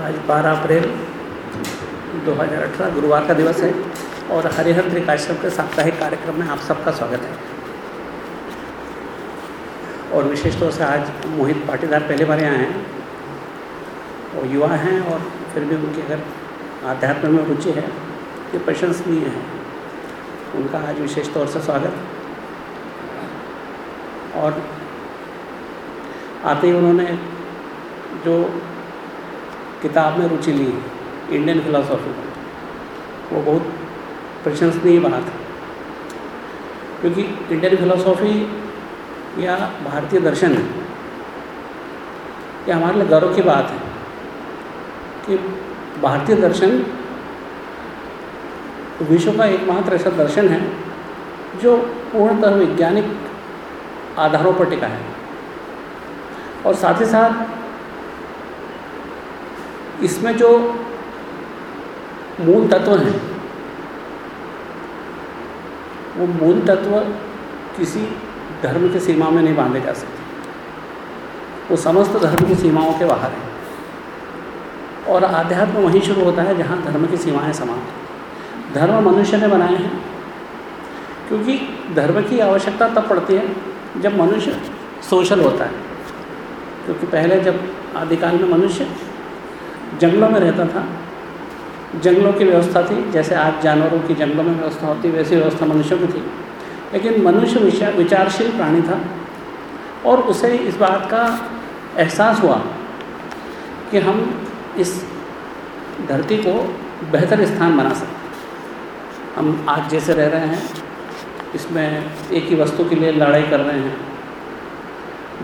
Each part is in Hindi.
आज 12 अप्रैल 2018 गुरुवार का दिवस है और हरिहर त्रिकाश्रम के साप्ताहिक कार्यक्रम में आप सबका स्वागत है। और विशेष तौर से आज मोहित पाटीदार पहले बार आए हैं। वो युवा हैं और फिर भी उनकी अगर आध्यात्म में रुचि है, ये प्रशंसनीय है। उनका आज विशेष तौर से स्वागत। और आते ही उन्होंने जो किताब में रुचि ली इंडियन फिलोसॉफी वो बहुत प्रशंसनीय बना था। क्योंकि इंडियन फिलोसॉफी या भारतीय दर्शन ये हमारे लिए गर्व की बात है कि भारतीय दर्शन विश्व का एकमात्र ऐसा दर्शन है जो पूर्णतः वैज्ञानिक आधारों पर टिका है। और साथ ही साथ इसमें जो मूल तत्व हैं, वो मूल तत्व किसी धर्म की सीमा में नहीं बांधे जा सकते। वो समस्त धर्म की सीमाओं के बाहर हैं। और आध्यात्म वहीं शुरू होता है जहाँ धर्म की सीमाएँ समाप्त धर्म मनुष्य ने बनाए हैं, क्योंकि धर्म की आवश्यकता तब पड़ती है जब मनुष्य सोशल होता है। क्योंकि पहले जब आदिकाल में मनुष्य जंगलों में रहता था। जंगलों की व्यवस्था थी, जैसे आज जानवरों की जंगलों में व्यवस्था होती, वैसी व्यवस्था मनुष्यों की थी। लेकिन मनुष्य विचार विचारशील प्राणी था और उसे इस बात का एहसास हुआ कि हम इस धरती को बेहतर स्थान बना सकते हम आज जैसे रह रहे हैं, इसमें एक ही वस्तु के लिए लड़ाई कर रहे हैं,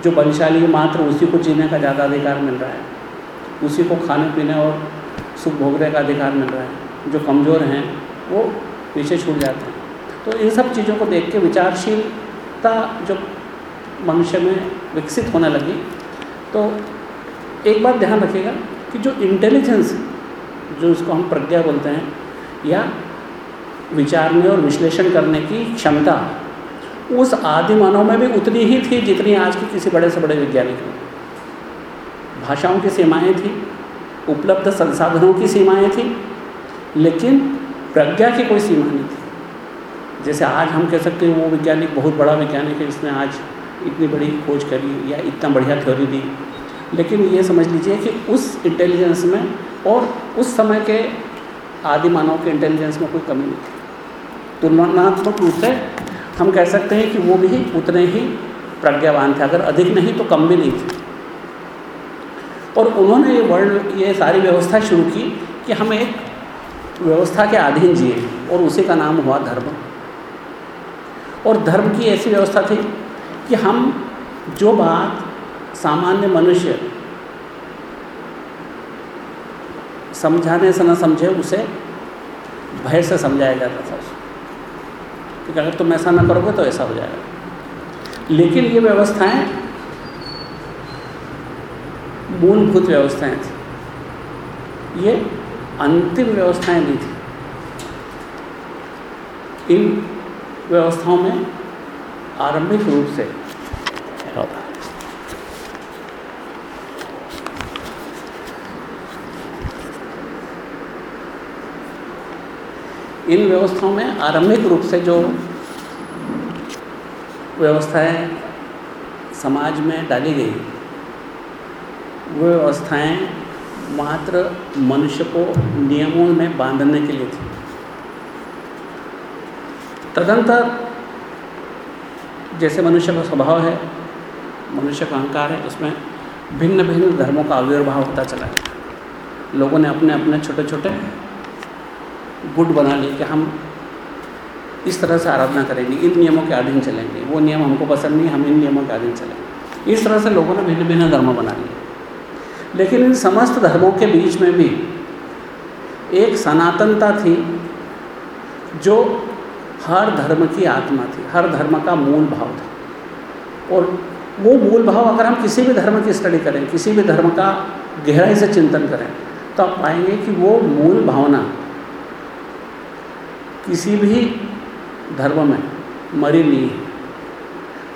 जो बलशाली मात्र उसी को जीने का ज़्यादा अधिकार मिल रहा है। उसी को खाने पीने और सुख भोगने का अधिकार मिल रहा है। जो कमज़ोर हैं, वो पीछे छूट जाते हैं। तो इन सब चीज़ों को देख के विचारशीलता जो मनुष्य में विकसित होने लगी। तो एक बात ध्यान रखिएगा कि जो इंटेलिजेंस जो इसको हम प्रज्ञा बोलते हैं, या विचारने और विश्लेषण करने की क्षमता, उस आदि मानव में भी उतनी ही थी जितनी आज की किसी बड़े से बड़े वैज्ञानिक में। भाषाओं की सीमाएँ थी, उपलब्ध संसाधनों की सीमाएँ थी, लेकिन प्रज्ञा की कोई सीमा नहीं थी। जैसे आज हम कह सकते हैं, वो वैज्ञानिक, बहुत बड़ा वैज्ञानिक है जिसने आज इतनी बड़ी खोज करी या इतना बढ़िया थ्योरी दी। लेकिन ये समझ लीजिए कि उस इंटेलिजेंस में और उस समय के आदि मानव के इंटेलिजेंस में कोई कमी नहीं थी। तुलनात्मक रूप से हम कह सकते हैं कि वो भी उतने ही प्रज्ञावान थे, अगर अधिक नहीं तो कम भी नहीं थे। और उन्होंने ये वर्ल्ड ये सारी व्यवस्था शुरू की कि हम एक व्यवस्था के अधीन जिए और उसी का नाम हुआ धर्म। और धर्म की ऐसी व्यवस्था थी कि हम जो बात सामान्य मनुष्य समझाने से न समझे, उसे भय से समझाया जाता था उसको कि अगर तुम ऐसा ना करोगे तो ऐसा हो जाएगा। लेकिन ये व्यवस्थाएँ मूलभूत व्यवस्थाएँ थी। ये अंतिम व्यवस्थाएँ नहीं थी। इन व्यवस्थाओं में आरंभिक रूप से इन व्यवस्थाओं में आरंभिक रूप से जो व्यवस्थाएँ समाज में डाली गई वो व्यवस्थाएँ मात्र मनुष्य को नियमों में बांधने के लिए थी। तदंतर जैसे मनुष्य का स्वभाव है, मनुष्य का अहंकार है, उसमें भिन्न भिन्न धर्मों का आविर्भाव होता चला गया लोगों ने अपने अपने छोटे छोटे गुट बना लिए कि हम इस तरह से आराधना करेंगे, इन नियमों के अधीन चलेंगे, वो नियम हमको पसंद नहीं, हम इन नियमों के अधीन चलेंगे। इस तरह से लोगों ने भिन्न भिन्न धर्म बना लिए। लेकिन इन समस्त धर्मों के बीच में भी एक सनातनता थी, जो हर धर्म की आत्मा थी, हर धर्म का मूल भाव था। और वो मूल भाव अगर हम किसी भी धर्म की स्टडी करें, किसी भी धर्म का गहराई से चिंतन करें तो आप पाएँगे कि वो मूल भावना किसी भी धर्म में मरी नहीं है।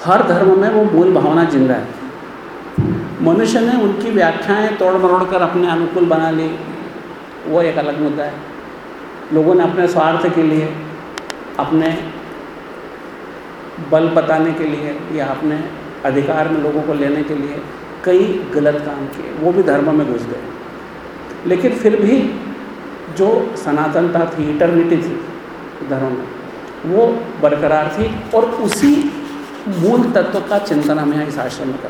हर धर्म में वो मूल भावना ज़िंदा है। मनुष्य ने उनकी व्याख्याएँ तोड़ मरोड़ कर अपने अनुकूल बना ली। वो एक अलग मुद्दा है। लोगों ने अपने स्वार्थ के लिए, अपने बल बताने के लिए या अपने अधिकार में लोगों को लेने के लिए कई गलत काम किए। वो भी धर्म में घुस गए। लेकिन फिर भी जो सनातनता थी इटर्निटी थी धर्म में, वो बरकरार थी और उसी मूल तत्व का चिंतन हम यहाँ इस आश्रम में करते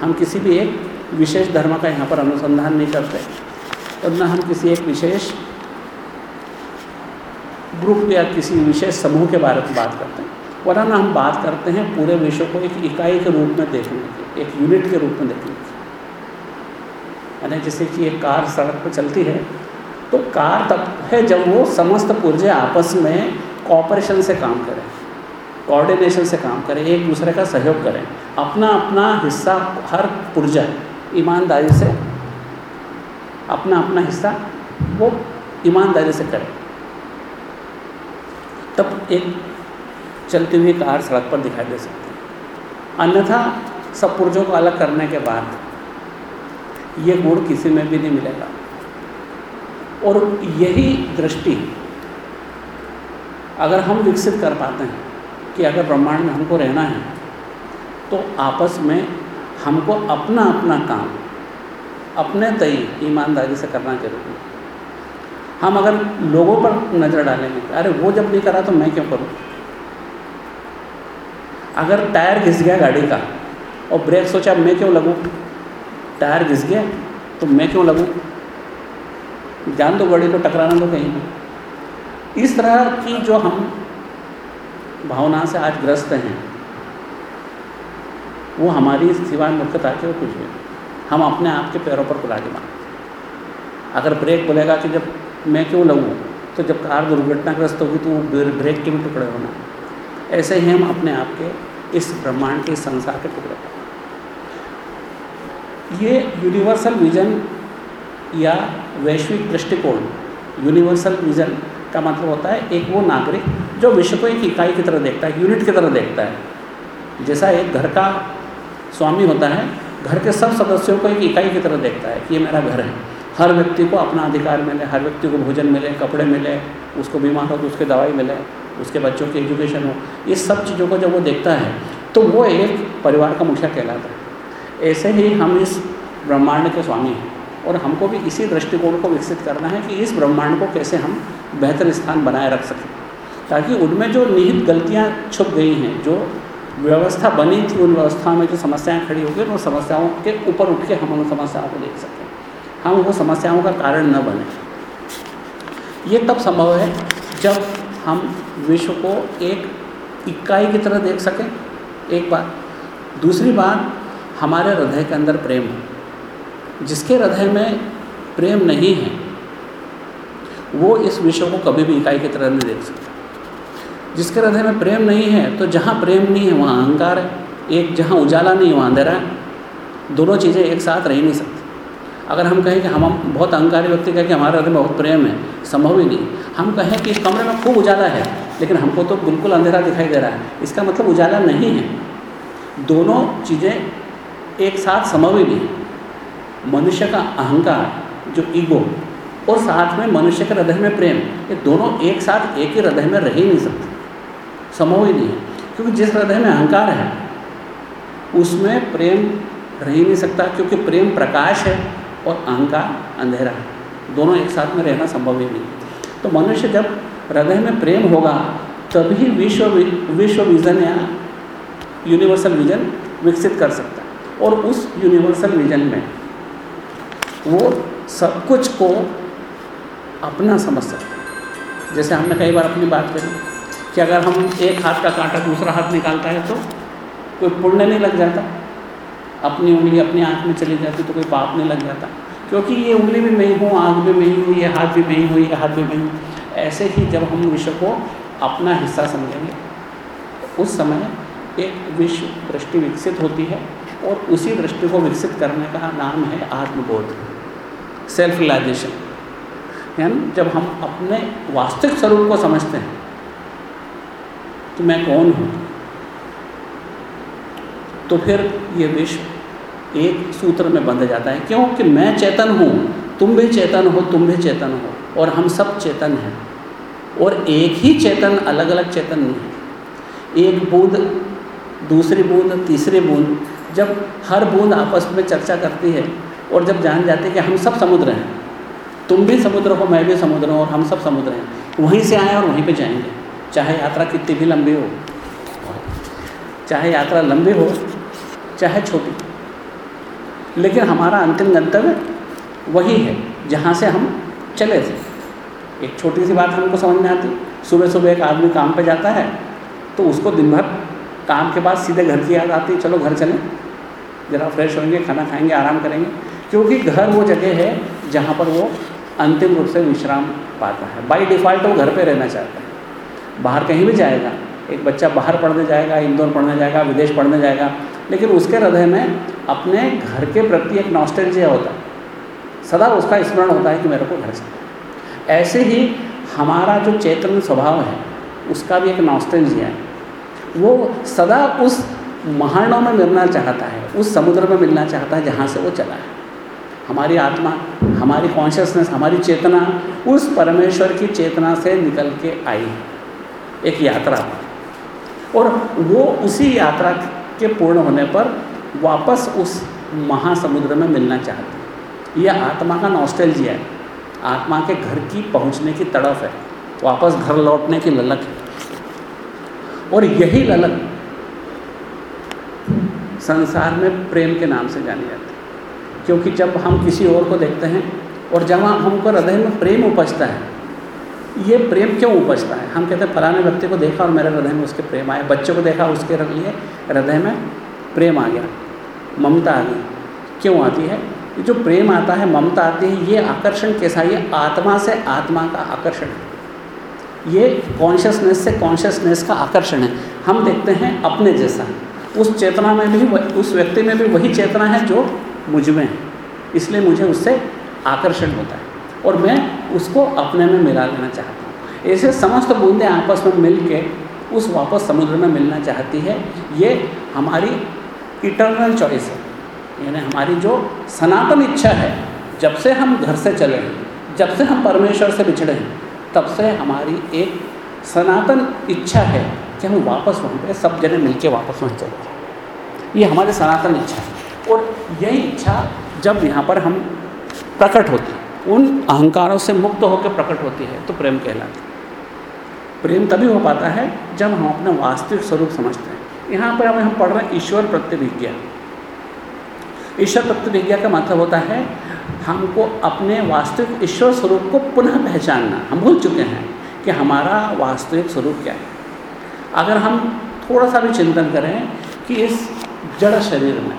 हम किसी भी एक विशेष धर्म का यहाँ पर अनुसंधान नहीं करते। और न हम किसी एक विशेष ग्रुप या किसी विशेष समूह के बारे में बात करते हैं। वरना हम बात करते हैं, पूरे विश्व को एक इकाई के रूप में देखने की एक यूनिट के रूप में देखने की यानी जैसे कि एक कार सड़क पर चलती है तो कार तब है जब वो समस्त पुर्जे आपस में कॉपरेशन से काम करें। कोऑर्डिनेशन से काम करें, एक दूसरे का सहयोग करें। अपना अपना हिस्सा हर पुर्जा, ईमानदारी से अपना अपना हिस्सा वो ईमानदारी से करें। तब एक चलती हुई कार सड़क पर दिखाई दे सकती है। अन्यथा सब पुर्जों को अलग करने के बाद ये गुण किसी में भी नहीं मिलेगा। और यही दृष्टि, अगर हम विकसित कर पाते हैं कि अगर ब्रह्मांड में हमको रहना है तो आपस में हमको अपना अपना काम, अपने तय ईमानदारी से करना ज़रूरी है। हम अगर लोगों पर नज़र डालेंगे, अरे वो जब नहीं करा तो मैं क्यों करूँ? अगर टायर घिस गया गाड़ी का और ब्रेक सोचा मैं क्यों लगूँ? टायर घिस गया तो मैं क्यों लगूँ? जान दो गाड़ी को टकराना तो कहीं इस तरह की जो हम भावना से आज ग्रस्त हैं। वो हमारी सिवाय मूर्खता के कुछ भी हम अपने आप के पैरों पर कुलाड़ी मारते अगर ब्रेक बोलेगा कि जब मैं क्यों लगूँ तो जब कार दुर्घटनाग्रस्त होगी तो ब्रेक के भी टुकड़े होना। ऐसे ही हम अपने आप के इस ब्रह्मांड के संसार के टुकड़े ये यूनिवर्सल विजन या वैश्विक दृष्टिकोण यूनिवर्सल विजन का मतलब होता है एक वो नागरिक जो विश्व को एक इकाई की तरह देखता है यूनिट की तरह देखता है। जैसा एक घर का स्वामी होता है, घर के सब सदस्यों को एक इकाई की तरह देखता है कि ये मेरा घर है। हर व्यक्ति को अपना अधिकार मिले, हर व्यक्ति को भोजन मिले, कपड़े मिले, उसको बीमार हो तो उसके दवाई मिले, उसके बच्चों की एजुकेशन हो, ये सब चीज़ों को जब वो देखता है तो वो एक परिवार का मुखिया कहलाता है। ऐसे ही हम इस ब्रह्मांड के स्वामी हैं और हमको भी इसी दृष्टिकोण को विकसित करना है कि इस ब्रह्मांड को कैसे हम बेहतर स्थान बनाए रख सकें। ताकि उनमें जो निहित गलतियाँ छुप गई हैं, जो व्यवस्था बनी थी उन व्यवस्था में जो समस्याएँ खड़ी हो गई, उन समस्याओं के ऊपर उठ के हम उन समस्याओं को देख सकें। हम वो समस्याओं का कारण न बने। ये तब संभव है जब हम विश्व को एक इकाई की तरह देख सकें। एक बात। दूसरी बात, हमारे हृदय के अंदर प्रेम हो। जिसके हृदय में प्रेम नहीं है, वो इस विश्व को कभी भी इकाई की तरह नहीं देख सकता। जिसके हृदय में प्रेम नहीं है तो जहाँ प्रेम नहीं है, वहाँ अहंकार है। एक जहाँ उजाला नहीं है, वहाँ अंधेरा है। दोनों चीज़ें एक साथ रह नहीं सकती। अगर हम कहें कि हम बहुत अहंकारी व्यक्ति कहें कि हमारे हृदय में बहुत प्रेम है, संभव ही नहीं। हम कहें कि इस कमरे में खूब उजाला है, लेकिन हमको तो बिल्कुल अंधेरा दिखाई दे रहा है। इसका मतलब उजाला नहीं है। दोनों चीज़ें एक साथ संभव ही नहीं मनुष्य का अहंकार, जो ईगो, और साथ में मनुष्य के हृदय में प्रेम, ये दोनों एक साथ एक ही हृदय में रह ही नहीं सकते। संभव ही नहीं। क्योंकि जिस हृदय में अहंकार है, उसमें प्रेम रह ही नहीं सकता, क्योंकि प्रेम प्रकाश है और अहंकार अंधेरा है। दोनों एक साथ में रहना संभव ही नहीं। तो मनुष्य जब हृदय में प्रेम होगा, तभी विश्व विश्व विजन या यूनिवर्सल विजन विकसित कर सकता है। और उस यूनिवर्सल विजन में वो सब कुछ को अपना समझ सकता है। जैसे हमने कई बार अपनी बात करी कि अगर हम एक हाथ का कांटा दूसरा हाथ निकालता है तो कोई पुण्य नहीं लग जाता। अपनी उंगली अपनी आँख में चली जाती तो कोई पाप नहीं लग जाता। क्योंकि ये उंगली भी मैं हूँ, आँख भी मैं हूँ, ये हाथ भी मैं ही, ये हाथ भी मैं हूँ। ऐसे ही जब हम विश्व को अपना हिस्सा समझेंगे, उस समय एक विश्व दृष्टि विकसित होती है और उसी दृष्टि को विकसित करने का नाम है आत्मबोध सेल्फ रिलाइजेशन यानी जब हम अपने वास्तविक स्वरूप को समझते हैं कि मैं कौन हूँ? तो फिर ये विश्व एक सूत्र में बंध जाता है, क्योंकि मैं चेतन हूँ, तुम भी चेतन हो, तुम भी चेतन हो, और हम सब चेतन हैं, और एक ही चेतन अलग अलग चेतन नहीं है। एक बूंद, दूसरी बूंद, तीसरी बूंद, जब हर बूंद आपस में चर्चा करती है, और जब जान जाते हैं कि हम सब समुद्र हैं, तुम भी समुद्र हो, मैं भी समुद्र हूँ, और हम सब समुद्र हैं, वहीं से आए और वहीं पे जाएँगे। चाहे यात्रा कितनी भी लंबी हो, चाहे यात्रा लंबी हो, चाहे छोटी, लेकिन हमारा अंतिम गंतव्य वही है, जहाँ से हम चले थे। एक छोटी सी बात हमको समझ में आती सुबह सुबह एक आदमी काम पे जाता है तो उसको दिन भर काम के बाद सीधे घर की याद आती है चलो घर चलें, ज़रा फ्रेश होंगे, खाना खाएँगे, आराम करेंगे। क्योंकि घर वो जगह है, जहाँ पर वो अंतिम रूप से विश्राम पाता है। बाई डिफ़ॉल्ट वो घर पे रहना चाहता है। बाहर कहीं भी जाएगा, एक बच्चा बाहर पढ़ने जाएगा, इंदौर पढ़ने जाएगा, विदेश पढ़ने जाएगा, लेकिन उसके हृदय में अपने घर के प्रति एक नॉस्टेलजिया होता है। सदा उसका स्मरण होता है कि मेरे को घर से ऐसे ही हमारा जो चेतन स्वभाव है, उसका भी एक नॉस्टेलजिया है। वो सदा उस महानों में मिलना चाहता है, उस समुद्र में मिलना चाहता है जहाँ से वो चला है। हमारी आत्मा, हमारी कॉन्शियसनेस हमारी चेतना उस परमेश्वर की चेतना से निकल के आई। एक यात्रा। और वो उसी यात्रा के पूर्ण होने पर वापस उस महासमुद्र में मिलना चाहते हैं। यह आत्मा का नॉस्टेलजिया है। आत्मा के घर की पहुँचने की तड़फ है। वापस घर लौटने की ललक है। और यही ललक संसार में प्रेम के नाम से जानी जाती है। क्योंकि जब हम किसी और को देखते हैं और जब हमको हृदय में प्रेम उपजता है ये प्रेम क्यों उपजता है? हम कहते हैं, फलाने व्यक्ति को देखा और मेरे हृदय में उसके प्रेम आए। बच्चे को देखा, उसके लिए, हृदय में प्रेम आ गया, ममता आ गई। क्यों आती है? जो प्रेम आता है, ममता आती है, ये आकर्षण कैसा ये आत्मा से आत्मा का आकर्षण है। ये कॉन्शियसनेस से कॉन्शियसनेस का आकर्षण है। हम देखते हैं अपने जैसा। उस चेतना में भी, उस व्यक्ति में भी वही चेतना है जो मुझमें है। इसलिए मुझे उससे आकर्षण होता है। और मैं उसको अपने में मिला लेना चाहता हूँ। ऐसे समस्त बूंदें आपस में मिल के उस वापस समुद्र में मिलना चाहती है। ये हमारी इटर्नल चॉइस है। यानी हमारी जो सनातन इच्छा है, जब से हम घर से चले हैं, जब से हम परमेश्वर से बिछड़े हैं, तब से हमारी एक सनातन इच्छा है कि हम वापस वहाँ पे सब जने मिलके वापस वहीं चले ये हमारी सनातन इच्छा है। और यही इच्छा जब यहाँ पर हम प्रकट होती है उन अहंकारों से मुक्त होकर प्रकट होती है तो प्रेम कहलाती है। प्रेम तभी हो पाता है जब हम अपना वास्तविक स्वरूप समझते हैं। यहाँ पर हमें हम पढ़ रहे हैं ईश्वर प्रत्यभिज्ञा ईश्वर प्रतिविज्ञा का मतलब होता है हमको अपने वास्तविक ईश्वर स्वरूप को पुनः पहचानना। हम भूल चुके हैं कि हमारा वास्तविक स्वरूप क्या है। अगर हम थोड़ा सा भी चिंतन करें कि इस जड़ शरीर में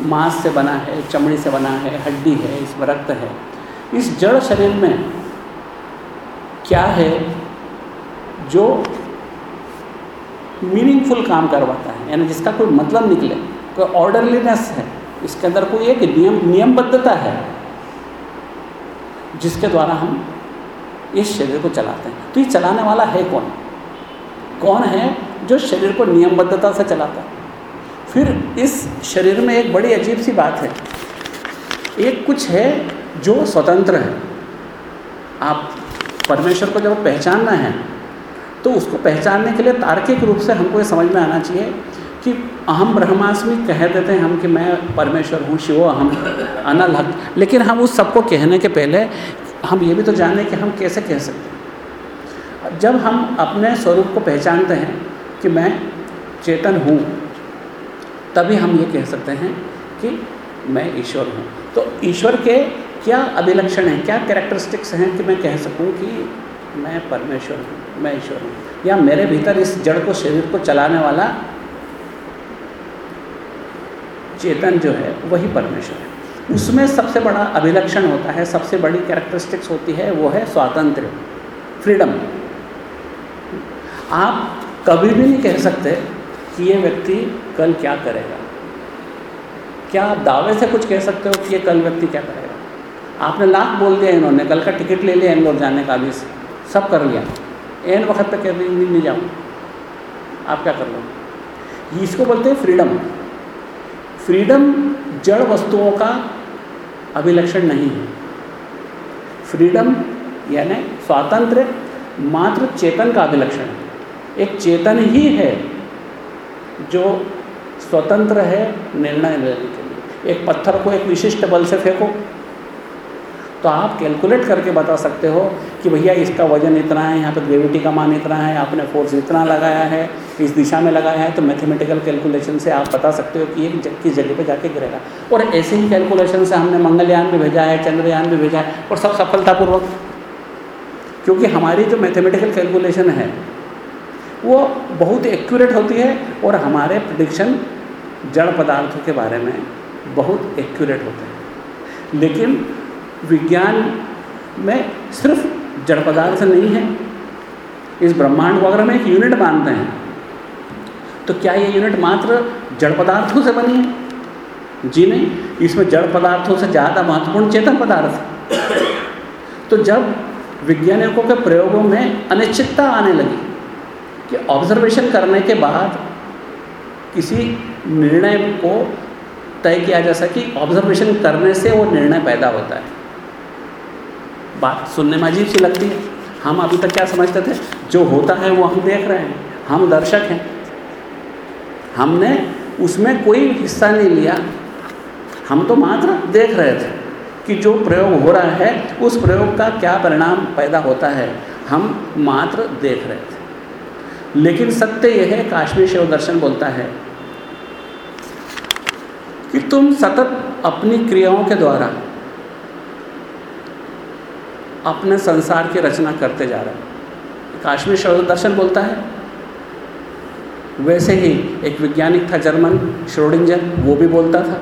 मांस से बना है, चमड़ी से बना है, हड्डी है इसमें रक्त है। इस जड़ शरीर में क्या है जो मीनिंगफुल काम करवाता है? यानी जिसका कोई मतलब निकले, कोई ऑर्डरलीनेस है, इसके अंदर कोई एक नियम, नियमबद्धता है, जिसके द्वारा हम इस शरीर को चलाते हैं। तो ये चलाने वाला है कौन? कौन है जो शरीर को नियमबद्धता से चलाता है? फिर इस शरीर में एक बड़ी अजीब सी बात है। एक कुछ है जो स्वतंत्र है। आप परमेश्वर को जब पहचानना है तो उसको पहचानने के लिए तार्किक रूप से हमको ये समझ में आना चाहिए कि अहम ब्रह्मास्मि कह देते हैं हम कि मैं परमेश्वर हूँ, शिव अहम, अनल हक। लेकिन हम उस सबको कहने के पहले हम ये भी तो जाने कि हम कैसे कह सकते हैं। जब हम अपने स्वरूप को पहचानते हैं कि मैं चेतन हूँ तभी हम ये कह सकते हैं कि मैं ईश्वर हूँ। तो ईश्वर के क्या अभिलक्षण हैं? क्या कैरेक्टरिस्टिक्स हैं कि मैं कह सकूँ कि मैं परमेश्वर हूँ, मैं ईश्वर हूँ? या मेरे भीतर इस जड़ को, शरीर को चलाने वाला चेतन जो है, वही परमेश्वर है। उसमें सबसे बड़ा अभिलक्षण होता है, सबसे बड़ी कैरेक्टरिस्टिक्स होती है, वो है स्वातंत्र फ्रीडम। आप कभी भी नहीं कह सकते कि ये व्यक्ति कल क्या करेगा? क्या आप दावे से कुछ कह सकते हो कि ये कल व्यक्ति क्या करेगा? आपने लाख बोल दिया इन्होंने कल का टिकट ले लिया इंदौर जाने का भी सब कर लिया। एन वक्त पे कह नहीं, नहीं जाऊँ। आप क्या कर लो इसको बोलते हैं फ्रीडम फ्रीडम जड़ वस्तुओं का अभिलक्षण नहीं है। फ्रीडम यानी स्वातंत्र मात्र चेतन का अभिलक्षण। है एक चेतन ही है जो स्वतंत्र है, निर्णय लेने के लिए। एक पत्थर को एक विशिष्ट बल से फेंको। तो आप कैलकुलेट करके बता सकते हो कि भैया इसका वज़न इतना है, यहाँ पर ग्रेविटी का मान इतना है, आपने फोर्स इतना लगाया है, इस दिशा में लगाया है तो मैथमेटिकल कैलकुलेशन से आप बता सकते हो कि ये किस जगह पे जाके गिरेगा। और ऐसे ही कैलकुलेशन से हमने मंगलयान भी भेजा है, चंद्रयान भी भेजा है, और सब सफलतापूर्वक। क्योंकि हमारी जो मैथमेटिकल कैलकुलेशन है वो बहुत एक्यूरेट होती है और हमारे प्रडिक्शन जड़ पदार्थों के बारे में बहुत एक्यूरेट होते हैं। लेकिन विज्ञान में सिर्फ़ जड़ पदार्थ नहीं है। इस ब्रह्मांड को अगर हम एक यूनिट मानते हैं तो क्या ये यूनिट मात्र जड़ पदार्थों से बनी है? जी नहीं, इसमें जड़ पदार्थों से ज़्यादा महत्वपूर्ण चेतन पदार्थ तो जब वैज्ञानिकों के प्रयोगों में अनिश्चितता आने लगी कि ऑब्जर्वेशन करने के बाद किसी निर्णय को तय किया जा सके ऑब्जर्वेशन करने से वो निर्णय पैदा होता है। बात सुनने में अजीब सी लगती है। हम अभी तक क्या समझते थे? जो होता है वो हम देख रहे हैं, हम दर्शक हैं। हमने उसमें कोई हिस्सा नहीं लिया। हम तो मात्र देख रहे थे कि जो प्रयोग हो रहा है, उस प्रयोग का क्या परिणाम पैदा होता है। हम मात्र देख रहे थे। लेकिन सत्य यह है, काश्मीर शिव दर्शन बोलता है कि तुम सतत अपनी क्रियाओं के द्वारा अपने संसार की रचना करते जा रहे हैं। काश्मीर शोध दर्शन बोलता है। वैसे ही एक वैज्ञानिक था जर्मन, श्रोडिंजर, वो भी बोलता था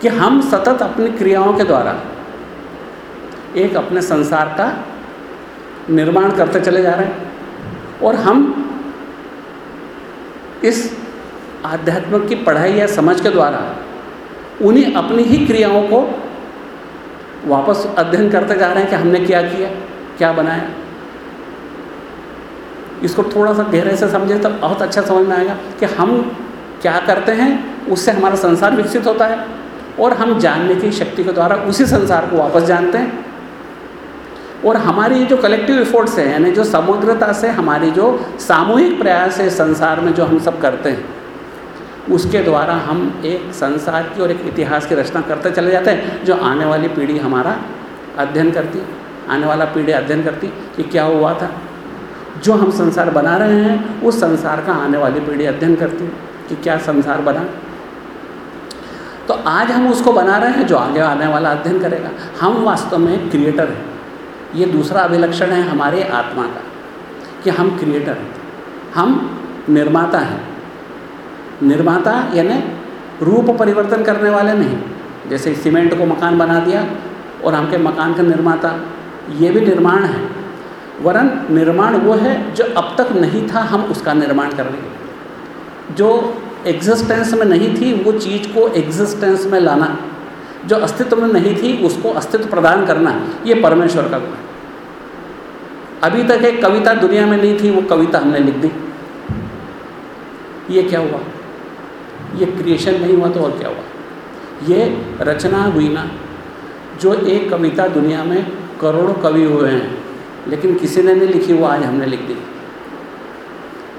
कि हम सतत अपनी क्रियाओं के द्वारा एक अपने संसार का निर्माण करते चले जा रहे हैं। और हम इस आध्यात्मिक की पढ़ाई या समझ के द्वारा उन्हीं अपनी ही क्रियाओं को वापस अध्ययन करते जा रहे हैं कि हमने क्या किया, क्या बनाया। इसको थोड़ा सा गहरे से समझे तो बहुत अच्छा समझ में आएगा कि हम क्या करते हैं, उससे हमारा संसार विकसित होता है और हम जानने की शक्ति के द्वारा उसी संसार को वापस जानते हैं। और हमारी जो कलेक्टिव एफर्ट्स हैं, यानी जो समग्रता से हमारी जो सामूहिक प्रयास है संसार में जो हम सब करते हैं, उसके द्वारा हम एक संसार की और एक इतिहास की रचना करते चले जाते हैं, जो आने वाली पीढ़ी हमारा अध्ययन करती आने वाला पीढ़ी अध्ययन करती कि क्या हुआ था। जो हम संसार बना रहे हैं, उस संसार का आने वाली पीढ़ी अध्ययन करती कि क्या संसार बना। तो आज हम उसको बना रहे हैं, जो आगे आने वाला अध्ययन करेगा। हम वास्तव में क्रिएटर हैं। ये दूसरा अभिलक्षण है हमारे आत्मा का, कि हम क्रिएटर हैं, हम निर्माता हैं। निर्माता यानी रूप परिवर्तन करने वाले नहीं, जैसे सीमेंट को मकान बना दिया और हमके मकान का निर्माता, ये भी निर्माण है। वरन निर्माण वो है जो अब तक नहीं था, हम उसका निर्माण कर रहे हैं। जो एग्जिस्टेंस में नहीं थी, वो चीज़ को एग्जिस्टेंस में लाना जो अस्तित्व में नहीं थी, उसको अस्तित्व प्रदान करना ये परमेश्वर का गुण है। अभी तक एक कविता दुनिया में नहीं थी, वो कविता हमने लिख दी। ये क्या हुआ? ये क्रिएशन नहीं हुआ तो और क्या हुआ? ये रचना हुई ना, जो एक कविता दुनिया में करोड़ों कवि हुए हैं, लेकिन किसी ने नहीं लिखी, वो आज हमने लिख दी।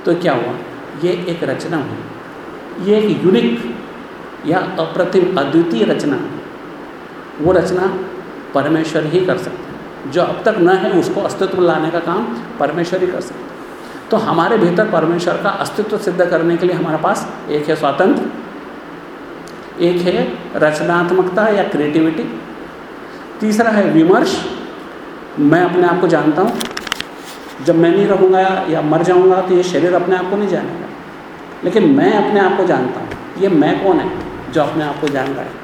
तो क्या हुआ? ये एक रचना हुई। ये एक यूनिक या अप्रतिम अद्वितीय रचना। वो रचना परमेश्वर ही कर सकते हैं। जो अब तक न है, उसको अस्तित्व लाने का काम परमेश्वर ही कर सकते हैं। तो हमारे भीतर परमेश्वर का अस्तित्व सिद्ध करने के लिए हमारे पास एक है स्वातंत्र, एक है रचनात्मकता या क्रिएटिविटी तीसरा है विमर्श। मैं अपने आप को जानता हूँ, जब मैं नहीं रहूँगा या मर जाऊँगा तो ये शरीर अपने आप को नहीं जानेगा। लेकिन मैं अपने आप को जानता हूँ, ये मैं कौन है जो अपने आप को जान रहा है?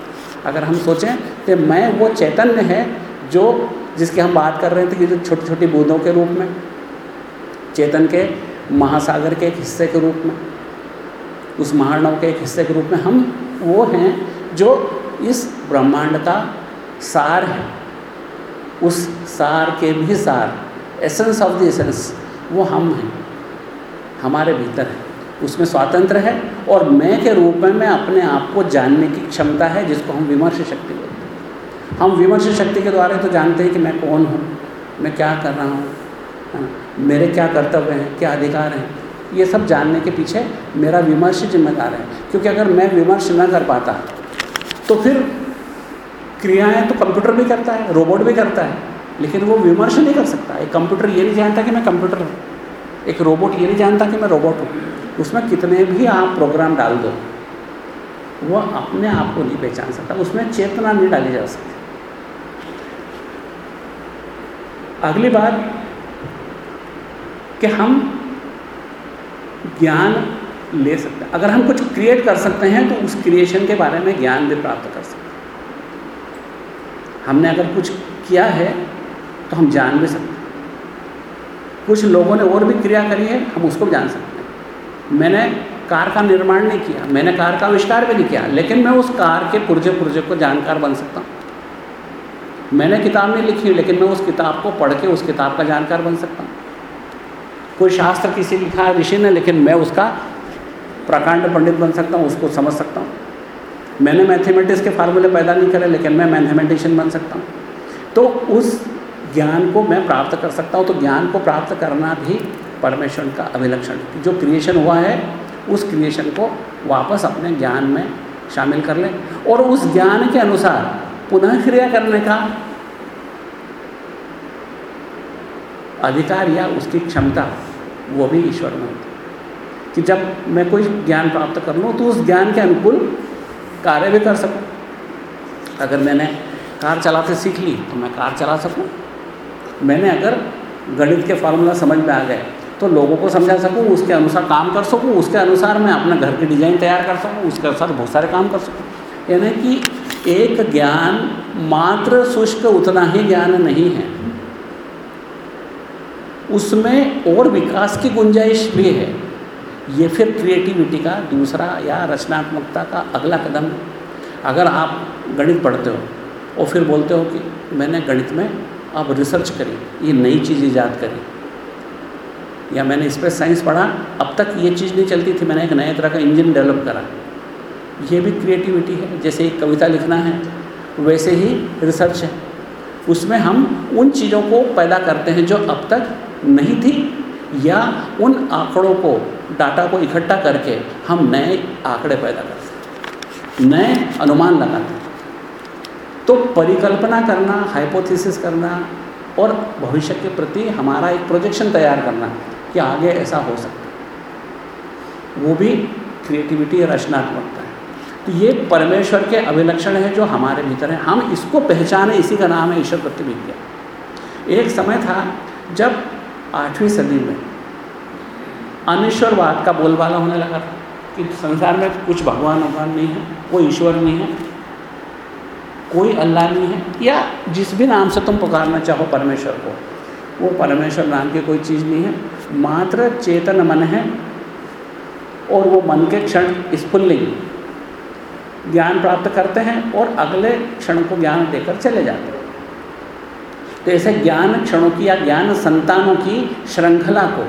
अगर हम सोचें कि मैं वो चैतन्य है जो, जिसकी हम बात कर रहे थे कि जो छोटी छोटी बूंदों के रूप में, चेतन के महासागर के एक हिस्से के रूप में, उस महानव के एक हिस्से के रूप में हम वो हैं जो इस ब्रह्मांड का सार है। उस सार के भी सार एसेंस ऑफ़ द एसेंस वो हम हैं, हमारे भीतर है। उसमें स्वातंत्र है और मैं के रूप में मैं अपने आप को जानने की क्षमता है जिसको हम विमर्श शक्ति बोलते हैं। हम विमर्श शक्ति के द्वारा तो जानते हैं कि मैं कौन हूँ, मैं क्या कर रहा हूँ मेरे क्या कर्तव्य हैं, क्या अधिकार हैं? ये सब जानने के पीछे मेरा विमर्श जिम्मेदार है। क्योंकि अगर मैं विमर्श न कर पाता तो फिर क्रियाएँ तो कंप्यूटर भी करता है, रोबोट भी करता है, लेकिन वो विमर्श नहीं कर सकता। एक कंप्यूटर ये नहीं जानता कि मैं कंप्यूटर हूँ। एक रोबोट ये नहीं जानता कि मैं रोबोट हूँ। उसमें कितने भी आप प्रोग्राम डाल दो, वो अपने आप को नहीं पहचान सकता, उसमें चेतना नहीं डाली जा सकती। अगली बात, कि हम ज्ञान ले सकते हैं। अगर हम कुछ क्रिएट कर सकते हैं तो उस क्रिएशन के बारे में ज्ञान भी प्राप्त कर सकते हैं। हमने अगर कुछ किया है तो हम जान भी सकते हैं। कुछ लोगों ने और भी क्रिया करी है, हम उसको भी जान सकते हैं। मैंने कार का निर्माण नहीं किया, मैंने कार का आविष्कार भी नहीं किया, लेकिन मैं उस कार के पुर्जे पुर्जे को जानकार बन सकता हूँ। मैंने किताब नहीं लिखी, लेकिन मैं उस किताब को पढ़ के उस किताब का जानकार बन सकता हूँ। कोई शास्त्र किसी लिखा ऋषि ने, लेकिन मैं उसका प्रकांड पंडित बन सकता हूँ, उसको समझ सकता हूँ। मैंने मैथमेटिक्स के फार्मूले पैदा नहीं करे, लेकिन मैं मैथमेटिशियन बन सकता हूँ। तो उस ज्ञान को मैं प्राप्त कर सकता हूँ तो ज्ञान को प्राप्त करना भी परमेश्वर का अभिलक्षण, जो क्रिएशन हुआ है, उस क्रिएशन को वापस अपने ज्ञान में शामिल कर लें और उस ज्ञान के अनुसार पुनः क्रिया करने का अधिकार या उसकी क्षमता, वो भी ईश्वर में होती कि जब मैं कोई ज्ञान प्राप्त कर लूँ तो उस ज्ञान के अनुकूल कार्य भी कर सकूँ। अगर मैंने कार चलाते सीख ली तो मैं कार चला सकूँ। मैंने अगर गणित के फार्मूला समझ में आ गए तो लोगों को समझा सकूँ, उसके अनुसार काम कर सकूँ, उसके अनुसार मैं अपने घर की डिज़ाइन तैयार कर सकूँ, उसके अनुसार बहुत सारे काम कर सकूँ। यानी कि एक ज्ञान मात्र शुष्क उतना ही ज्ञान नहीं है। उसमें और विकास की गुंजाइश भी है। ये फिर क्रिएटिविटी का दूसरा या रचनात्मकता का अगला कदम है। अगर आप गणित पढ़ते हो और फिर बोलते हो कि मैंने गणित में अब रिसर्च करी, ये नई चीज़ ईजाद करी या मैंने स्पेस साइंस पढ़ा, अब तक ये चीज़ नहीं चलती थी, मैंने एक नए तरह का इंजन डेवलप करा। ये भी क्रिएटिविटी है, जैसे एक कविता लिखना है, वैसे ही रिसर्च है। उसमें हम उन चीज़ों को पैदा करते हैं जो अब तक नहीं थी, या उन आंकड़ों को डाटा को इकट्ठा करके हम नए आंकड़े पैदा करते सकते नए अनुमान लगाते हैं। तो परिकल्पना करना हाइपोथेसिस करना, और भविष्य के प्रति हमारा एक प्रोजेक्शन तैयार करना कि आगे ऐसा हो सकता वो भी क्रिएटिविटी रचनात्मकता है। तो ये परमेश्वर के अभिलक्षण है जो हमारे भीतर है। हम इसको पहचाने, इसी का नाम है ईश्वर प्रतिविज्ञा एक समय था जब आठवीं सदी में अनिश्वरवाद का बोलबाला होने लगा था कि संसार में कुछ भगवान भगवान नहीं है, कोई ईश्वर नहीं है, कोई अल्लाह नहीं है। या जिस भी नाम से तुम पुकारना चाहो परमेश्वर को वो परमेश्वर नाम की कोई चीज़ नहीं है। मात्र चेतन मन है और वो मन के क्षण स्फुल्लिंग ज्ञान प्राप्त करते हैं और अगले क्षण को ज्ञान देकर चले जाते हैं। तो ऐसे ज्ञान क्षणों की या ज्ञान संतानों की श्रृंखला को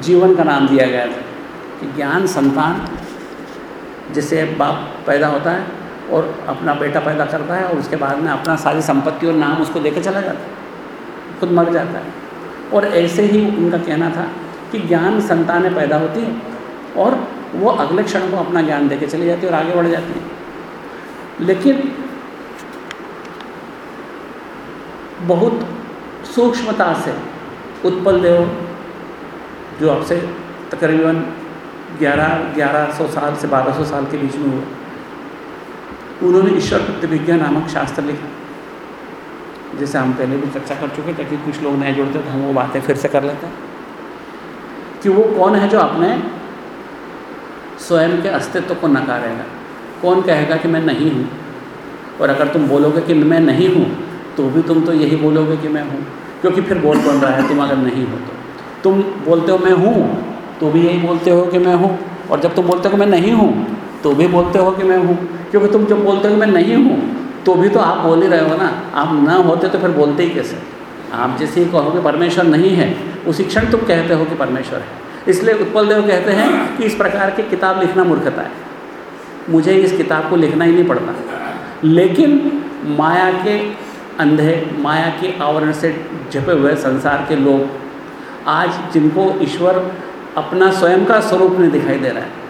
जीवन का नाम दिया गया था कि ज्ञान संतान जिसे बाप पैदा होता है और अपना बेटा पैदा करता है और उसके बाद में अपना सारी संपत्ति और नाम उसको देकर चला जाता है। खुद मर जाता है। और ऐसे ही उनका कहना था कि ज्ञान संतानें पैदा होती हैं और वो अगले क्षण को अपना ज्ञान देके चली जाती है और आगे बढ़ जाती है। लेकिन बहुत सूक्ष्मता से उत्पल देव जो आपसे तकरीबन ग्यारह ग्यारह सौ साल से बारह सौ साल के बीच में हुआ उन्होंने ईश्वर प्रतिविज्ञा नामक शास्त्र लिखा। जैसे हम पहले भी चर्चा कर चुके ताकि कुछ लोग नए जुड़ते तो हम वो बातें फिर से कर लेते हैं। कि वो कौन है जो अपने स्वयं के अस्तित्व को नकारेगा? कौन कहेगा कि मैं नहीं हूँ? और अगर तुम बोलोगे कि मैं नहीं हूँ तो भी तुम तो यही बोलोगे कि मैं हूँ। क्योंकि फिर बोल बन रहा है? तुम अगर नहीं हो तो। तुम बोलते हो मैं हूँ तो भी यही बोलते हो कि मैं हूँ। और जब तुम बोलते हो कि मैं नहीं हूँ तो भी बोलते हो कि मैं हूँ। क्योंकि तुम जब बोलते हो कि मैं नहीं हूँ तो भी तो आप बोल ही रहे हो ना। आप ना होते तो फिर बोलते ही कैसे? आप जैसे ही कहोगे परमेश्वर नहीं है, उसी क्षण तुम कहते हो कि परमेश्वर है। इसलिए उत्पल देव कहते हैं कि इस प्रकार की किताब लिखना मूर्खता है। मुझे इस किताब को लिखना ही नहीं पड़ता। लेकिन माया के अंधे, माया के आवरण से झपे हुए संसार के लोग आज जिनको ईश्वर अपना स्वयं का स्वरूप नहीं दिखाई दे रहा है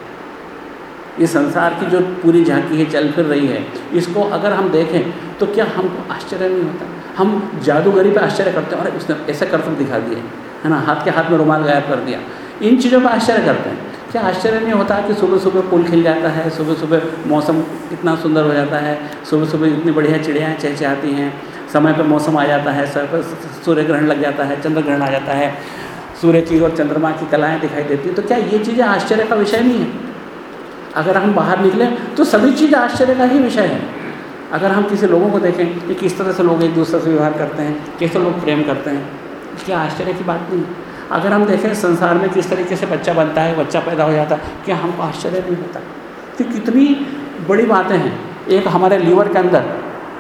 ये संसार की जो पूरी झांकी है, चल फिर रही है, इसको अगर हम देखें तो क्या हमको आश्चर्य नहीं होता? हम जादूगरी पे आश्चर्य करते हैं, अरे, उसने ऐसा करतब दिखा दिए है ना? हाथ के हाथ में रुमाल गायब कर दिया। इन चीज़ों पर आश्चर्य करते हैं। क्या आश्चर्य नहीं होता कि सुबह सुबह पुल खिल जाता है सुबह सुबह मौसम इतना सुंदर हो जाता है सुबह सुबह इतनी बढ़िया चिड़ियाँ चहचहाती हैं, समय पर मौसम आ जाता है समय पर सूर्य ग्रहण लग जाता है, चंद्र ग्रहण आ जाता है, सूर्य की और चंद्रमा की कलाएँ दिखाई देती हैं। तो क्या ये चीज़ें आश्चर्य का विषय नहीं है? अगर हम बाहर निकलें तो सभी चीज़ आश्चर्य का ही विषय है। अगर हम किसी लोगों को देखें कि किस तरह से लोग एक दूसरे से व्यवहार करते हैं, कैसे लोग प्रेम करते हैं क्या आश्चर्य की बात नहीं। अगर हम देखें संसार में किस तरीके से बच्चा बनता है, बच्चा पैदा हो जाता है, क्या हमको आश्चर्य नहीं होता? तो कितनी बड़ी बातें हैं। एक हमारे लीवर के अंदर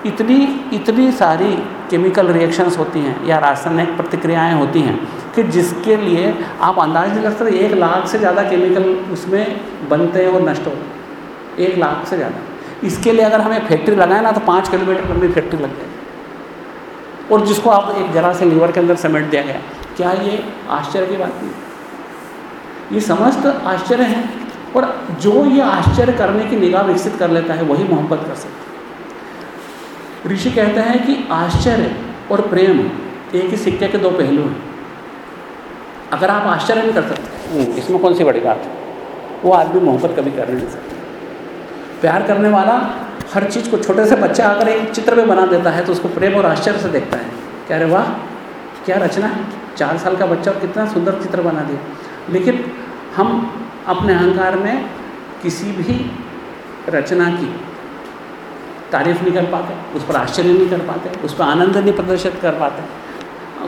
इतनी इतनी सारी केमिकल रिएक्शंस होती हैं या रासायनिक प्रतिक्रियाएँ होती हैं। कि जिसके लिए आप अंदाज नहीं कर सकते, एक लाख से ज़्यादा केमिकल उसमें बनते हैं और नष्ट होते एक लाख से ज़्यादा। इसके लिए अगर हमें फैक्ट्री लगाए ना तो पाँच किलोमीटर लंबी फैक्ट्री लग जाएगी। और जिसको आप एक जरा से लीवर के अंदर समेट दिया गया, क्या ये आश्चर्य की बात नहीं? ये समस्त आश्चर्य है। और जो ये आश्चर्य करने की निगाह विकसित कर लेता है, वही मोहब्बत कर सकता है। ऋषि कहते हैं कि आश्चर्य और प्रेम एक ही सिक्के के दो पहलू हैं। अगर आप आश्चर्य नहीं कर सकते। इसमें कौन सी बड़ी बात है? वो आदमी मोहब्बत कभी कर नहीं सकता। प्यार करने वाला हर चीज़ को छोटे से बच्चा अगर एक चित्र में बना देता है तो उसको प्रेम और आश्चर्य से देखता है। क्या अरे वाह क्या रचना है? चार साल का बच्चा और कितना सुंदर चित्र बना दिया। लेकिन हम अपने अहंकार में किसी भी रचना की तारीफ़ नहीं कर पाते उस पर आश्चर्य नहीं कर पाते उस पर आनंद नहीं प्रदर्शित कर पाते।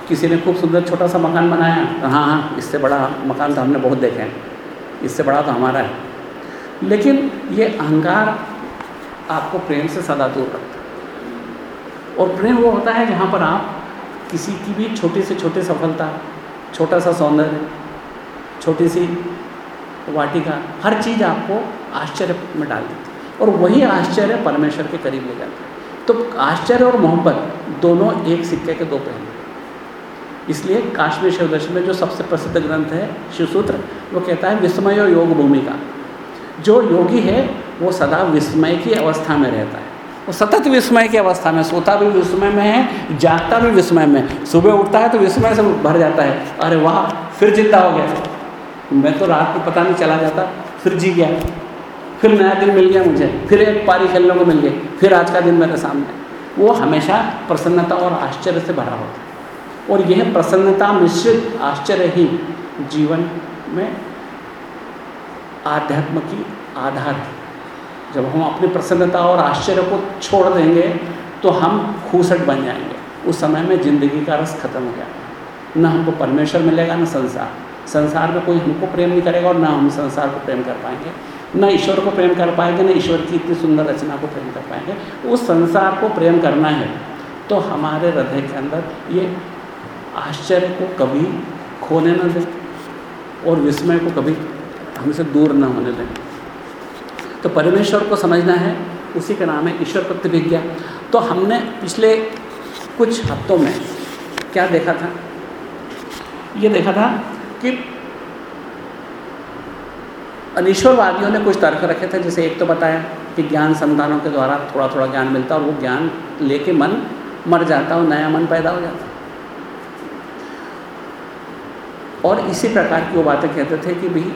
किसी ने खूब सुंदर छोटा सा मकान बनाया। तो हाँ हाँ इससे बड़ा मकान तो हमने बहुत देखे हैं। इससे बड़ा तो हमारा है। लेकिन ये अहंकार आपको प्रेम से सदा दूर रखता है। और प्रेम वो होता है जहाँ पर आप किसी की भी छोटी से छोटी सफलता, छोटा सा सौंदर्य, छोटी सी वाटिका, हर चीज़ आपको आश्चर्य में डाल देती है। और वही आश्चर्य परमेश्वर के करीब ले जाता है। तो आश्चर्य और मोहब्बत दोनों एक सिक्के के दो पहलू इसलिए काश्मीर शिवदर्शन में जो सबसे प्रसिद्ध ग्रंथ है शिवसूत्र, वो कहता है विस्मय योग भूमिका जो योगी है, वो सदा विस्मय की अवस्था में रहता है। वो सतत विस्मय की अवस्था में, सोता भी विस्मय में है, जागता भी विस्मय में। सुबह उठता है तो विस्मय से भर जाता है। अरे वाह, फिर ज़िंदा हो गया। मैं तो रात को पता नहीं चला जाता, फिर जी गया। फिर नया दिन मिल गया मुझे, फिर एक पारी खेलने को मिल गई, फिर आज का दिन मेरे सामने। वो हमेशा प्रसन्नता और आश्चर्य से भरा होता है। और यह प्रसन्नता मिश्रित आश्चर्य ही जीवन में आध्यात्म की आधार है। जब हम अपनी प्रसन्नता और आश्चर्य को छोड़ देंगे तो हम खूसट बन जाएँगे। उस समय में ज़िंदगी का रस खत्म हो जाएगा न हमको परमेश्वर मिलेगा, न संसार। संसार में कोई हमको प्रेम नहीं करेगा और ना हम संसार को प्रेम कर पाएँगे। न ईश्वर को प्रेम कर पाएँगे, न ईश्वर की इतनी सुंदर रचना को प्रेम कर पाएँगे। उस संसार को प्रेम करना है तो हमारे हृदय के अंदर ये आश्चर्य को कभी खोने न दें और विस्मय को कभी हमसे दूर न होने दें। तो परमेश्वर को समझना है, उसी का नाम है ईश्वर प्रतिभिज्ञा तो हमने पिछले कुछ हफ्तों में क्या देखा था? ये देखा था कि अनिश्वरवादियों ने कुछ तर्क रखे थे, जैसे एक तो बताया कि ज्ञान संतानों के द्वारा थोड़ा थोड़ा ज्ञान मिलता और वो ज्ञान लेके मन मर जाता और नया मन पैदा हो जाता और इसी प्रकार की वो बातें कहते थे कि भाई,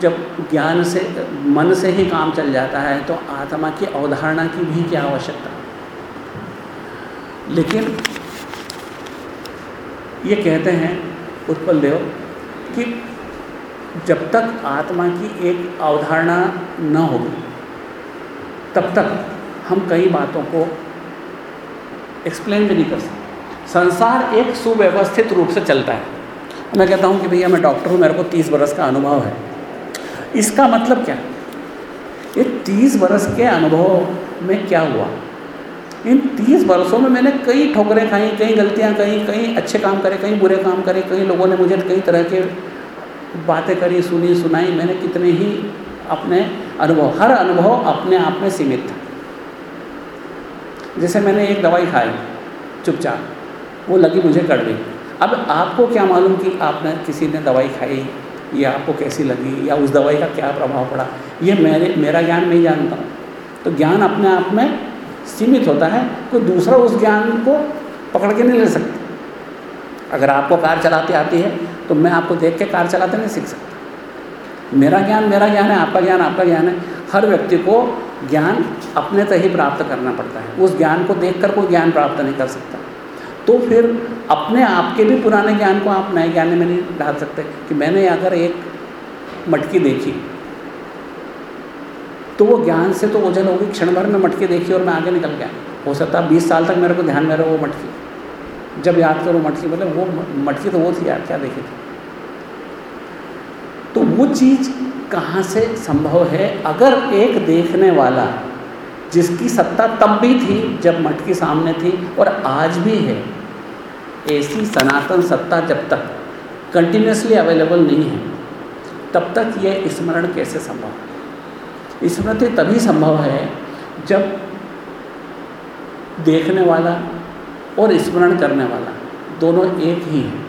जब ज्ञान से, मन से ही काम चल जाता है तो आत्मा की अवधारणा की भी क्या आवश्यकता? लेकिन ये कहते हैं उत्पल देव कि जब तक आत्मा की एक अवधारणा न होगी, तब तक हम कई बातों को एक्सप्लेन भी नहीं कर सकते। संसार एक सुव्यवस्थित रूप से चलता है। मैं कहता हूँ कि भैया मैं डॉक्टर हूँ, मेरे को तीस बरस का अनुभव है। इसका मतलब क्या? ये तीस बरस के अनुभव में क्या हुआ? इन तीस बरसों में मैंने कई ठोकरें खाई, कई गलतियाँ कई कई अच्छे काम करे, कई बुरे काम करे, कई लोगों ने मुझे कई तरह के बातें करी, सुनी, सुनाई, मैंने कितने ही अपने अनुभव, हर अनुभव अपने आप में सीमित था। जैसे मैंने एक दवाई खाई, चुपचाप, वो लगी मुझे कड़वी। अब आपको क्या मालूम कि आपने किसी ने दवाई खाई, या आपको कैसी लगी, या उस दवाई का क्या प्रभाव पड़ा? ये मेरे, मेरा ज्ञान नहीं जानता। हूँ तो ज्ञान अपने आप में सीमित होता है, कोई दूसरा उस ज्ञान को पकड़ के नहीं ले सकता। अगर आपको कार चलाती आती है तो मैं आपको देख के कार चलाते नहीं सीख सकता। मेरा ज्ञान मेरा ज्ञान है, आपका ज्ञान आपका ज्ञान है। हर व्यक्ति को ज्ञान अपने तक ही प्राप्त करना पड़ता है। उस ज्ञान को देख कर कोई ज्ञान प्राप्त नहीं कर सकता। तो फिर अपने आप के भी पुराने ज्ञान को आप नए ज्ञान में नहीं डाल सकते कि मैंने अगर एक मटकी देखी तो वो ज्ञान से तो ओझल होगी, क्षण भर में मटकी देखी और मैं आगे निकल गया। हो सकता है बीस साल तक मेरे को ध्यान में रहो वो मटकी। जब याद करो मटकी, बोले, वो मटकी तो वो थी यार, क्या देखी थी? तो वो चीज़ कहाँ से संभव है? अगर एक देखने वाला जिसकी सत्ता तब भी थी जब मटकी सामने थी और आज भी है। ऐसी सनातन सत्ता जब तक कंटिन्यूसली अवेलेबल नहीं है, तब तक ये स्मरण कैसे संभव स्मृति तभी संभव है जब देखने वाला और स्मरण करने वाला दोनों एक ही हैं।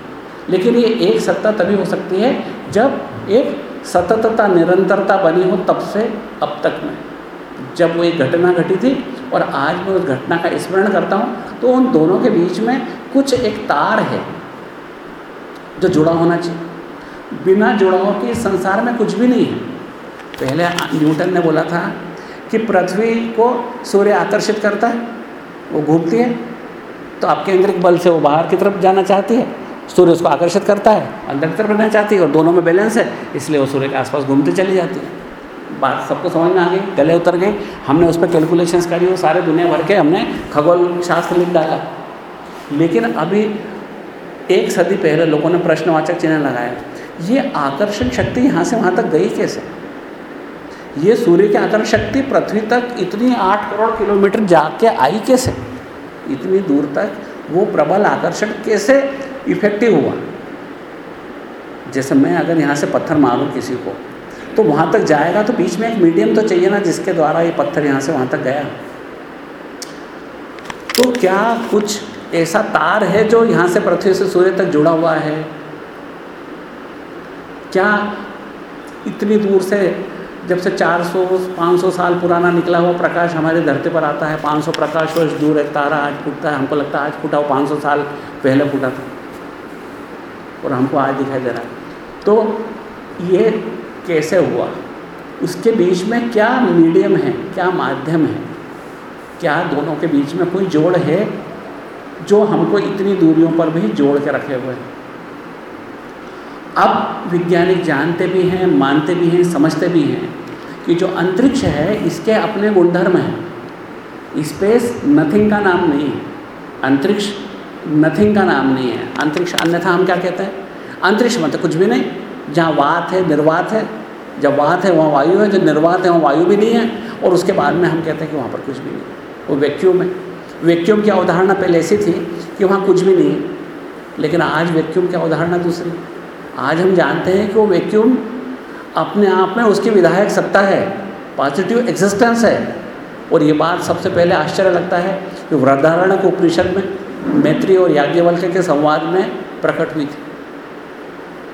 लेकिन ये एक सत्ता तभी हो सकती है जब एक सततता, निरंतरता बनी हो तब से अब तक में। जब वो एक घटना घटी थी और आज मैं उस घटना का स्मरण करता हूँ तो उन दोनों के बीच में कुछ एक तार है जो जुड़ा होना चाहिए। बिना जुड़ाव के संसार में कुछ भी नहीं है। पहले न्यूटन ने बोला था कि पृथ्वी को सूर्य आकर्षित करता है, वो घूमती है तो आपके आंतरिक बल से वो बाहर की तरफ़ जाना चाहती है। सूर्य उसको आकर्षित करता है, अंदर की तरफ़ रहना चाहती है और दोनों में बैलेंस है, इसलिए वो सूर्य के आसपास घूमती चली जाती है। बात सबको समझ में आ गई, गले उतर गई हमने उस पर कैलकुलेशंस करी, वो सारे दुनिया भर के हमने खगोल शास्त्र लिख डाला। लेकिन अभी एक सदी पहले लोगों ने प्रश्नवाचक चिन्ह लगाया। ये आकर्षण शक्ति यहाँ से वहाँ तक गई कैसे? ये सूर्य की आकर्षण शक्ति पृथ्वी तक इतनी आठ करोड़ किलोमीटर जाके आई कैसे? इतनी दूर तक वो प्रबल आकर्षण कैसे इफ़ेक्टिव हुआ? जैसे मैं अगर यहाँ से पत्थर मारूँ किसी को तो वहाँ तक जाएगा तो बीच में एक मीडियम तो चाहिए ना जिसके द्वारा ये पत्थर यहाँ से वहाँ तक गया। तो क्या कुछ ऐसा तार है जो यहाँ से पृथ्वी से सूर्य तक जुड़ा हुआ है? क्या इतनी दूर से जब से 400 500 साल पुराना निकला हुआ प्रकाश हमारे धरती पर आता है 500 प्रकाश वर्ष दूर एक तारा आज फूटता है, हमको लगता है आज फूटा वो 500 साल पहले फूटा था। और हमको आज दिखाई दे रहा है। तो ये कैसे हुआ? उसके बीच में क्या मीडियम है, क्या माध्यम है? क्या दोनों के बीच में कोई जोड़ है जो हमको इतनी दूरियों पर भी जोड़ के रखे हुए हैं? अब वैज्ञानिक जानते भी हैं, मानते भी हैं, समझते भी हैं कि जो अंतरिक्ष है, इसके अपने गुणधर्म हैं। स्पेस नथिंग का नाम नहीं है। अंतरिक्ष नथिंग का नाम नहीं है। अंतरिक्ष अन्यथा हम क्या कहते हैं? अंतरिक्ष मतलब कुछ भी नहीं। जहाँ वात है, निर्वात है। जब वात है, वहाँ वायु है जब निर्वात है, वहाँ वायु भी नहीं है। और उसके बाद में हम कहते हैं कि वहाँ पर कुछ भी नहीं वो वैक्यूम है। वैक्यूम की अवधारणा पहले ऐसी थी कि वहाँ कुछ भी नहीं है। लेकिन आज वैक्यूम की अवधारणा दूसरी। आज हम जानते हैं कि वो वैक्यूम अपने आप में उसकी विधायक सत्ता है। पॉजिटिव एग्जिस्टेंस है। और ये बात सबसे पहले आश्चर्य लगता है कि वृद्धारण को उपनिषद में मैत्री और याज्ञवल्क्य के संवाद में प्रकट हुई थी।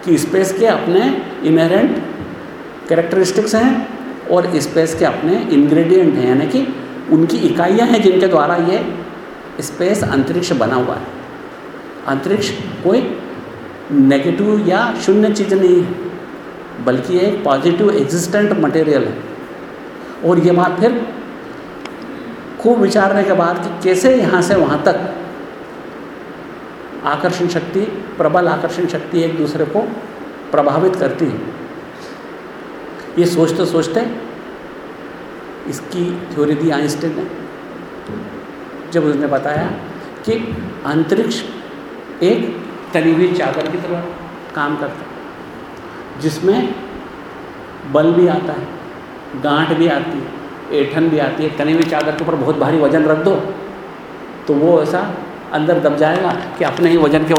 कि स्पेस के अपने इनहेरेंट कैरेक्टरिस्टिक्स हैं और स्पेस के अपने इंग्रेडिएंट हैं, यानी कि उनकी इकाइयाँ हैं जिनके द्वारा ये स्पेस अंतरिक्ष बना हुआ है। अंतरिक्ष कोई नेगेटिव या शून्य चीज़ नहीं है, बल्कि एक पॉजिटिव एग्जिस्टेंट मटेरियल है। और ये बात फिर खूब विचारने के बाद कि कैसे यहाँ से वहाँ तक आकर्षण शक्ति प्रबल आकर्षण शक्ति एक दूसरे को प्रभावित करती है। ये सोचते सोचते इसकी थ्योरी दी आइंस्टीन ने। जब उसने बताया कि अंतरिक्ष एक तनी हुई चादर की तरह काम करता है, जिसमें बल भी आता है, गांठ भी आती है, ऐठन भी आती है। तनी हुई चादर के ऊपर बहुत भारी वज़न रख दो तो वो ऐसा अंदर दब जाएगा कि अपने ही वज़न के